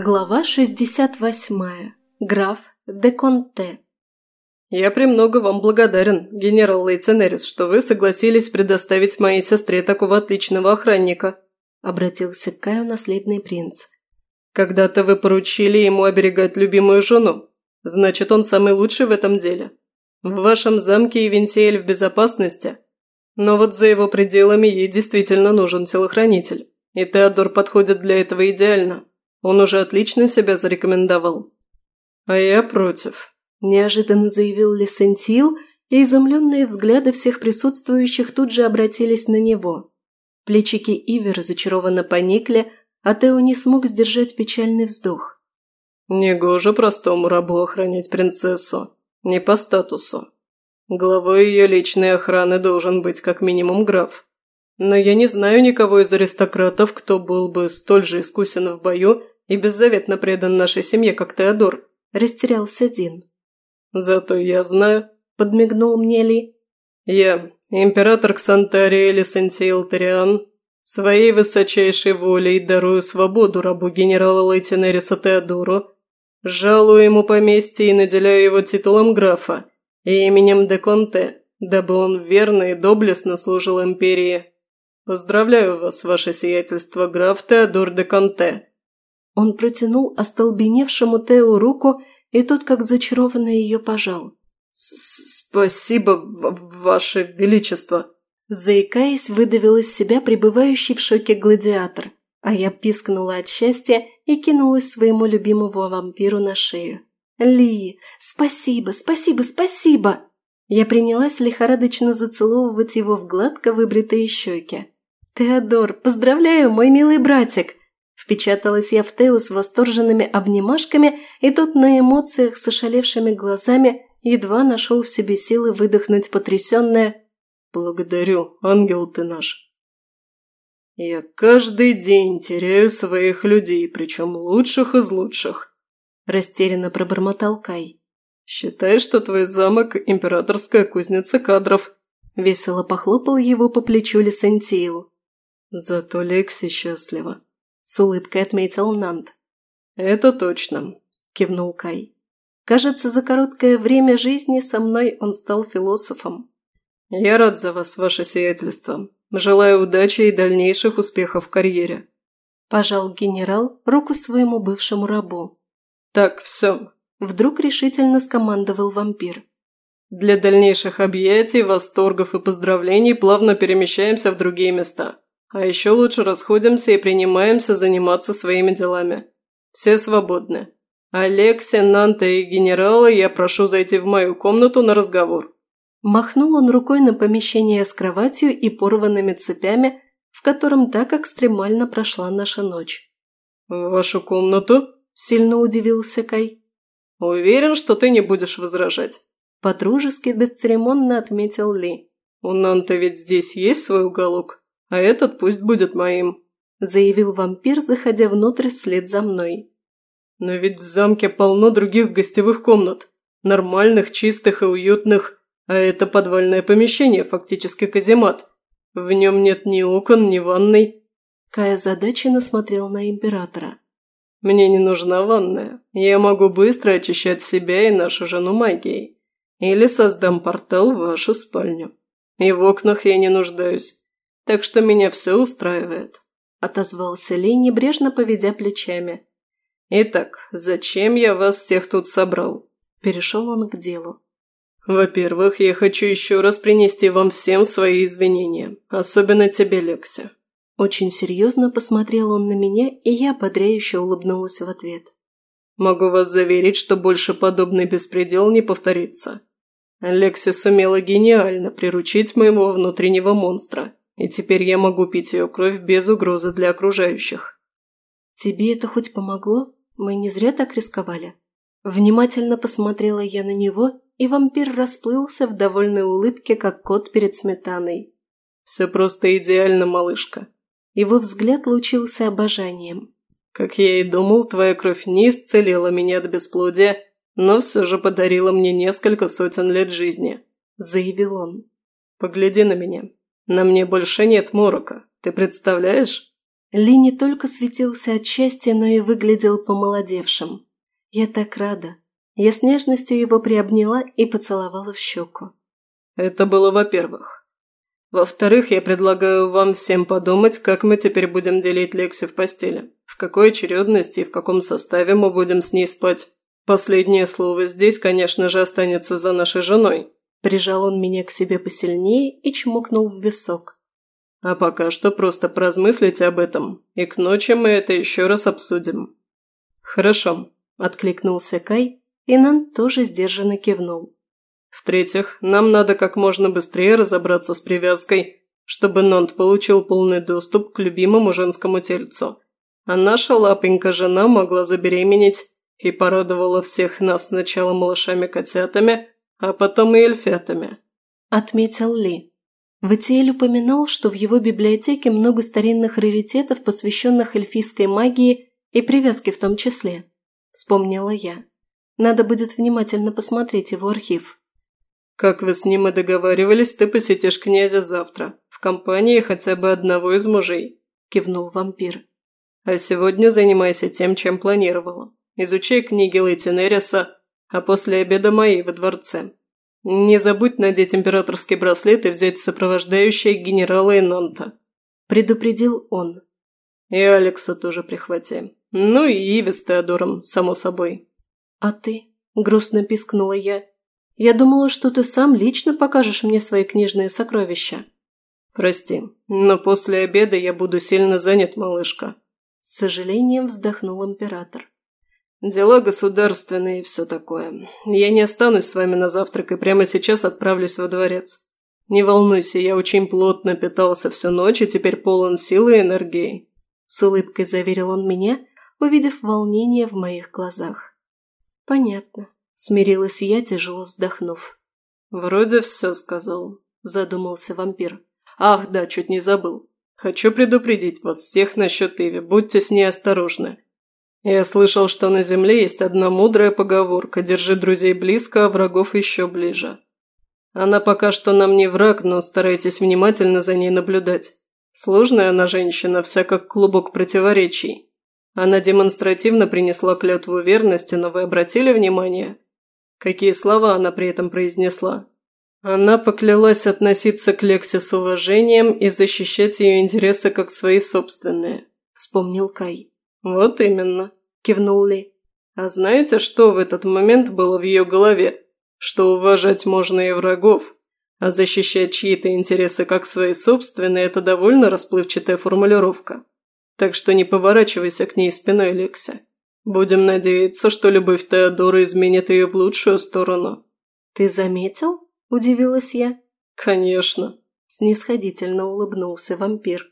Глава 68. Граф де Конте. «Я премного вам благодарен, генерал Лейценерис, что вы согласились предоставить моей сестре такого отличного охранника», – обратился к Каю наследный принц. «Когда-то вы поручили ему оберегать любимую жену. Значит, он самый лучший в этом деле. В вашем замке Ивентиэль в безопасности, но вот за его пределами ей действительно нужен телохранитель, и Теодор подходит для этого идеально». Он уже отлично себя зарекомендовал. А я против. Неожиданно заявил Лесентил, и изумленные взгляды всех присутствующих тут же обратились на него. Плечики Иви разочарованно поникли, а Тео не смог сдержать печальный вздох. «Негоже простому рабу охранять принцессу. Не по статусу. Главой ее личной охраны должен быть как минимум граф. Но я не знаю никого из аристократов, кто был бы столь же искусен в бою и беззаветно предан нашей семье, как Теодор», – растерялся Дин. «Зато я знаю», – подмигнул мне Ли. «Я, император Ксантария Лисентиил Ториан, своей высочайшей волей дарую свободу рабу генерала Лейтенериса Теодору, жалую ему поместье и наделяю его титулом графа и именем де Конте, дабы он верно и доблестно служил империи». «Поздравляю вас, ваше сиятельство, граф Теодор де Конте!» Он протянул остолбеневшему Тео руку, и тот, как зачарованно ее пожал. «Спасибо, ваше величество!» Заикаясь, выдавил из себя пребывающий в шоке гладиатор, а я пискнула от счастья и кинулась своему любимому вампиру на шею. «Ли, спасибо, спасибо, спасибо!» Я принялась лихорадочно зацеловывать его в гладко выбритые щеки. «Теодор, поздравляю, мой милый братик!» Впечаталась я в Тео с восторженными обнимашками, и тот на эмоциях с ошалевшими глазами едва нашел в себе силы выдохнуть потрясенное «Благодарю, ангел ты наш!» «Я каждый день теряю своих людей, причем лучших из лучших», – растерянно пробормотал Кай. «Считай, что твой замок – императорская кузница кадров», – весело похлопал его по плечу Лесентиил. «Зато Лекси счастлива», – с улыбкой отметил Нант. «Это точно», – кивнул Кай. «Кажется, за короткое время жизни со мной он стал философом. Я рад за вас, ваше сиятельство. Желаю удачи и дальнейших успехов в карьере». Пожал генерал руку своему бывшему рабу. «Так, все». Вдруг решительно скомандовал вампир. «Для дальнейших объятий, восторгов и поздравлений плавно перемещаемся в другие места. А еще лучше расходимся и принимаемся заниматься своими делами. Все свободны. Алексе, Нанта и генерала я прошу зайти в мою комнату на разговор». Махнул он рукой на помещение с кроватью и порванными цепями, в котором так экстремально прошла наша ночь. «В вашу комнату?» – сильно удивился Кай. «Уверен, что ты не будешь возражать», – подружески бесцеремонно отметил Ли. «У Нанта ведь здесь есть свой уголок?» А этот пусть будет моим», – заявил вампир, заходя внутрь вслед за мной. «Но ведь в замке полно других гостевых комнат, нормальных, чистых и уютных, а это подвальное помещение, фактически каземат. В нем нет ни окон, ни ванной». Кая задаченно смотрел на императора. «Мне не нужна ванная. Я могу быстро очищать себя и нашу жену магией. Или создам портал в вашу спальню. И в окнах я не нуждаюсь так что меня все устраивает», – отозвался Ли, небрежно поведя плечами. «Итак, зачем я вас всех тут собрал?» – перешел он к делу. «Во-первых, я хочу еще раз принести вам всем свои извинения, особенно тебе, Лекси». Очень серьезно посмотрел он на меня, и я подряюще улыбнулась в ответ. «Могу вас заверить, что больше подобный беспредел не повторится. Лекси сумела гениально приручить моего внутреннего монстра, и теперь я могу пить ее кровь без угрозы для окружающих». «Тебе это хоть помогло? Мы не зря так рисковали?» Внимательно посмотрела я на него, и вампир расплылся в довольной улыбке, как кот перед сметаной. «Все просто идеально, малышка». Его взгляд лучился обожанием. «Как я и думал, твоя кровь не исцелила меня от бесплодия, но все же подарила мне несколько сотен лет жизни», – заявил он. «Погляди на меня. На мне больше нет морока, ты представляешь? Ли не только светился от счастья, но и выглядел помолодевшим. Я так рада. Я с нежностью его приобняла и поцеловала в щеку. Это было во-первых. Во-вторых, я предлагаю вам всем подумать, как мы теперь будем делить Лекси в постели. В какой очередности и в каком составе мы будем с ней спать. Последнее слово здесь, конечно же, останется за нашей женой. Прижал он меня к себе посильнее и чмокнул в висок. А пока что просто поразмыслите об этом, и к ночи мы это еще раз обсудим. Хорошо, откликнулся Кай, и Нан тоже сдержанно кивнул. В-третьих, нам надо как можно быстрее разобраться с привязкой, чтобы Нонт получил полный доступ к любимому женскому тельцу. А наша лапонька-жена могла забеременеть и порадовала всех нас сначала малышами-котятами, а потом и эльфятами. Отметил Ли. Ватиэль упоминал, что в его библиотеке много старинных раритетов, посвященных эльфийской магии и привязке в том числе. Вспомнила я. Надо будет внимательно посмотреть его архив. «Как вы с ним и договаривались, ты посетишь князя завтра, в компании хотя бы одного из мужей», – кивнул вампир. «А сегодня занимайся тем, чем планировала. Изучай книги Лейтенериса, а после обеда мои во дворце. Не забудь надеть императорский браслет и взять сопровождающие генерала Инанта», – предупредил он. «И Алекса тоже прихвати. Ну и Иви с Теодором, само собой». «А ты?» – грустно пискнула я. Я думала, что ты сам лично покажешь мне свои книжные сокровища». «Прости, но после обеда я буду сильно занят, малышка», – с сожалением вздохнул император. «Дела государственные и все такое. Я не останусь с вами на завтрак и прямо сейчас отправлюсь во дворец. Не волнуйся, я очень плотно питался всю ночь и теперь полон силы и энергии», – с улыбкой заверил он меня, увидев волнение в моих глазах. «Понятно», Смирилась я, тяжело вздохнув. «Вроде все сказал», – задумался вампир. «Ах, да, чуть не забыл. Хочу предупредить вас всех насчет Иви, будьте с ней осторожны. Я слышал, что на Земле есть одна мудрая поговорка «Держи друзей близко, а врагов еще ближе». Она пока что нам не враг, но старайтесь внимательно за ней наблюдать. Сложная она женщина, вся как клубок противоречий. Она демонстративно принесла клятву верности, но вы обратили внимание? Какие слова она при этом произнесла? Она поклялась относиться к Лексе с уважением и защищать ее интересы как свои собственные, вспомнил Кай. Вот именно, кивнул Ли. А знаете, что в этот момент было в ее голове? Что уважать можно и врагов, а защищать чьи-то интересы как свои собственные – это довольно расплывчатая формулировка. Так что не поворачивайся к ней спиной, Лекси. Будем надеяться, что любовь Теодора изменит ее в лучшую сторону». «Ты заметил?» – удивилась я. «Конечно», – снисходительно улыбнулся вампир.